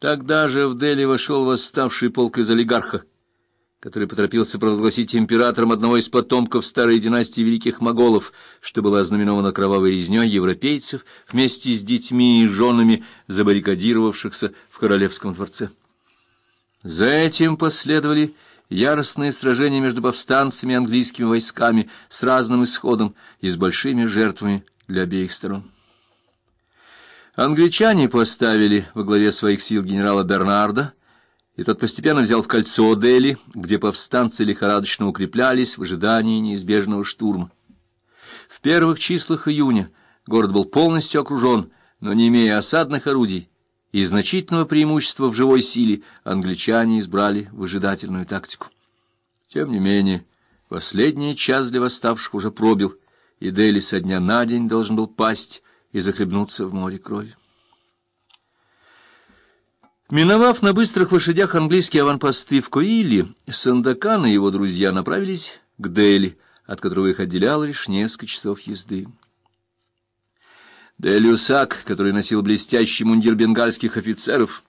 Тогда же в Дели вошел восставший полк из олигарха, который поторопился провозгласить императором одного из потомков старой династии великих моголов, что было ознаменовано кровавой резнёй европейцев вместе с детьми и женами, забаррикадировавшихся в королевском дворце. За этим последовали яростные сражения между повстанцами и английскими войсками с разным исходом и с большими жертвами для обеих сторон. Англичане поставили во главе своих сил генерала Бернарда, и тот постепенно взял в кольцо Дели, где повстанцы лихорадочно укреплялись в ожидании неизбежного штурма. В первых числах июня город был полностью окружен, но не имея осадных орудий и значительного преимущества в живой силе, англичане избрали выжидательную тактику. Тем не менее, последний час для восставших уже пробил, и Дели со дня на день должен был пасть и захлебнуться в море крови. Миновав на быстрых лошадях английские аванпосты в Коиле, Сандакан и его друзья направились к Дели, от которого их отделяло лишь несколько часов езды. Делюсак, который носил блестящий мундир бенгальских офицеров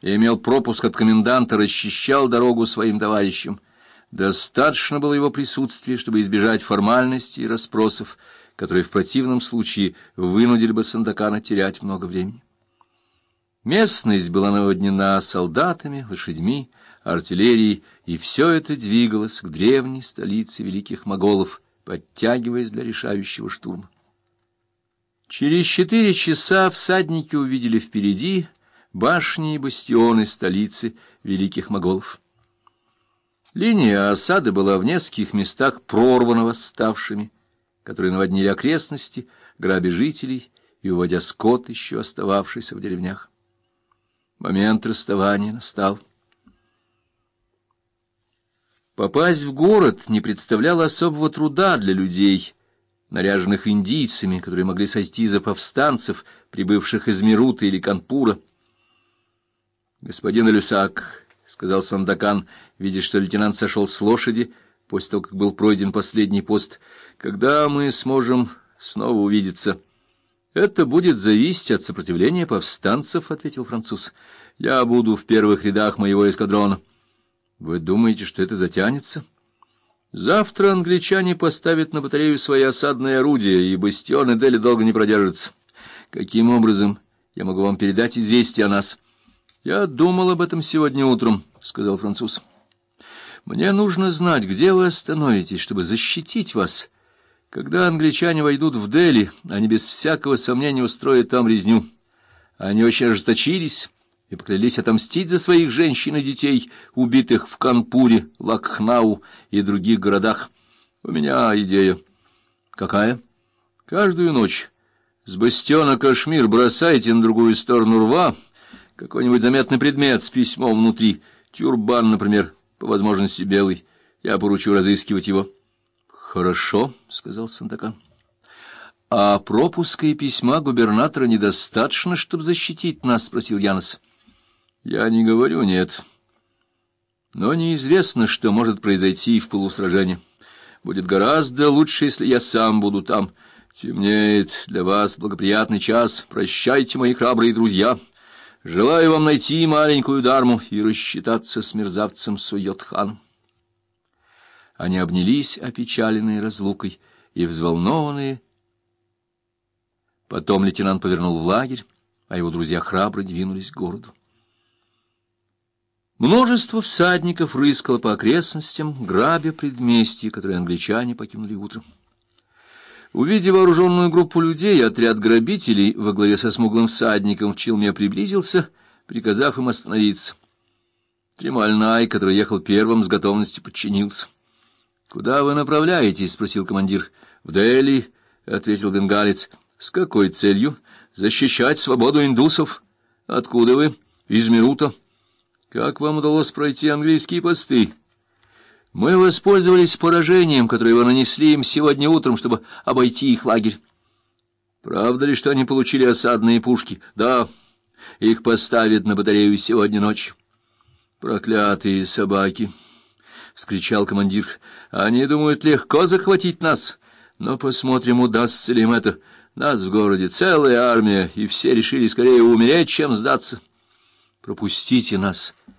и имел пропуск от коменданта, расчищал дорогу своим товарищам. Достаточно было его присутствия, чтобы избежать формальностей и расспросов, которые в противном случае вынудили бы Сандакана терять много времени. Местность была наводнена солдатами, лошадьми, артиллерией, и все это двигалось к древней столице великих моголов, подтягиваясь для решающего штурма. Через четыре часа всадники увидели впереди башни и бастионы столицы великих моголов. Линия осады была в нескольких местах прорвана восставшими, которые наводнили окрестности, грабя жителей и уводя скот, еще остававшийся в деревнях. Момент расставания настал. Попасть в город не представляло особого труда для людей, наряженных индийцами, которые могли сойти за повстанцев, прибывших из Мирута или Канпура. «Господин Люсак», — сказал Сандакан, видя, что лейтенант сошел с лошади, после того, как был пройден последний пост, — «когда мы сможем снова увидеться?» Это будет зависеть от сопротивления повстанцев, ответил француз. Я буду в первых рядах моего эскадрона. Вы думаете, что это затянется? Завтра англичане поставят на батарею свои осадные орудия, и бастионы Дели долго не продержатся. Каким образом я могу вам передать известие о нас? Я думал об этом сегодня утром, сказал француз. Мне нужно знать, где вы остановитесь, чтобы защитить вас. Когда англичане войдут в Дели, они без всякого сомнения устроят там резню. Они очень ожесточились и поклялись отомстить за своих женщин и детей, убитых в Канпуре, Лакхнау и других городах. У меня идея. Какая? Каждую ночь с бастиона Кашмир бросайте на другую сторону рва какой-нибудь заметный предмет с письмом внутри, тюрбан, например, по возможности белый. Я поручу разыскивать его. Хорошо, сказал Сандакан. А пропуска и письма губернатора недостаточно, чтобы защитить нас, спросил Янос. Я не говорю нет. Но неизвестно, что может произойти в полусражении. Будет гораздо лучше, если я сам буду там. Темнеет для вас благоприятный час. Прощайте, мои храбрые друзья. Желаю вам найти маленькую дарму и рассчитаться с мерзавцем Суйотханом. Они обнялись, опечаленные разлукой и взволнованные. Потом лейтенант повернул в лагерь, а его друзья храбро двинулись к городу. Множество всадников рыскало по окрестностям, грабя предместья, которые англичане покинули утром. Увидев вооруженную группу людей, отряд грабителей во главе со смуглым всадником в челме приблизился, приказав им остановиться. Тремальнай, который ехал первым, с готовностью подчинился. Куда вы направляетесь? спросил командир. В Дели, ответил бенгалец. С какой целью? Защищать свободу индусов. Откуда вы? Из Мирута. Как вам удалось пройти английские посты? Мы воспользовались поражением, которое вы нанесли им сегодня утром, чтобы обойти их лагерь. Правда ли, что они получили осадные пушки? Да. Их поставят на батарею сегодня ночью. Проклятые собаки вскричал командир. Они думают легко захватить нас, но посмотрим, удастся ли им это. Нас в городе целая армия, и все решили скорее умереть, чем сдаться. Пропустите нас,